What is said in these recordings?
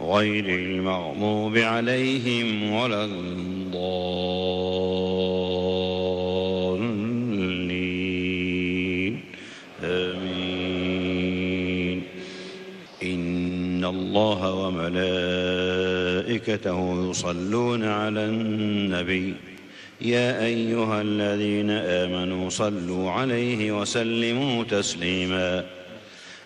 غير المغضوب عليهم ولا الضالين. آمين. إن الله وملائكته يصلون على النبي. يا أيها الذين آمنوا صلوا عليه وسلموا تسليماً.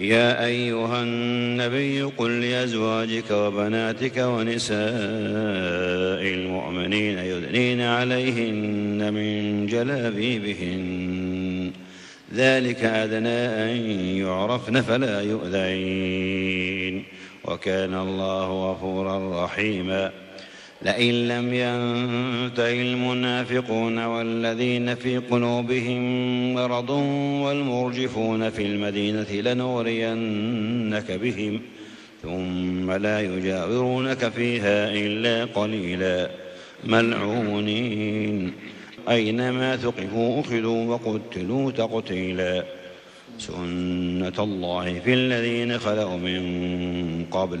يا أيها النبي قل لأزواجك وبناتك ونساء المؤمنين يدنين عليهن من جلابيبهن. ذلك أدنى أن يعرفن فلا يؤذين. وكان الله غفورا رحيما. لئن لم ينته المنافقون والذين في قلوبهم مرض والمرجفون في المدينة لنغرينك بهم ثم لا يجاورونك فيها إلا قليلا. ملعونين. أينما ثقفوا أخذوا وقتلوا تقتيلا. سنة الله في الذين خلوا من قبل.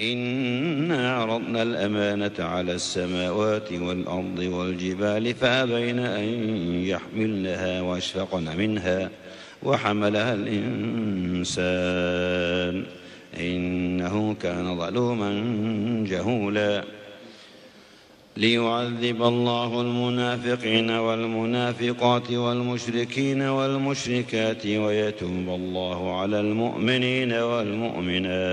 إنا عرضنا الأمانة على السماوات والأرض والجبال فأبين أن يحملنها وأشفقن منها وحملها الإنسان. إنه كان ظلوما جهولا. ليعذب الله المنافقين والمنافقات والمشركين والمشركات ويتوب الله على المؤمنين والمؤمنات.